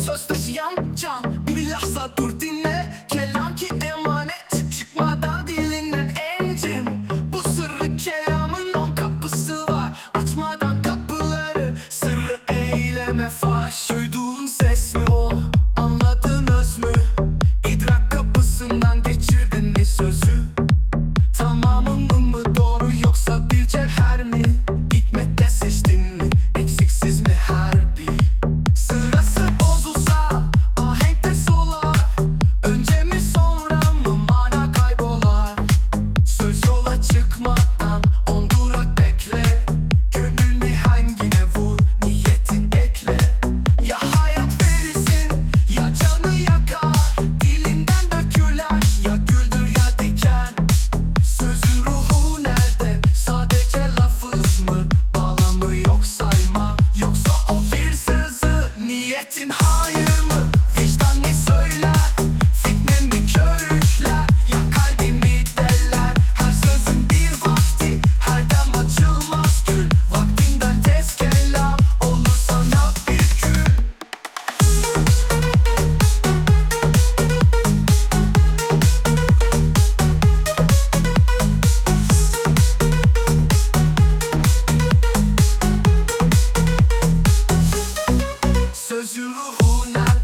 Söz taşıyan can. Bilhassa dur dinle una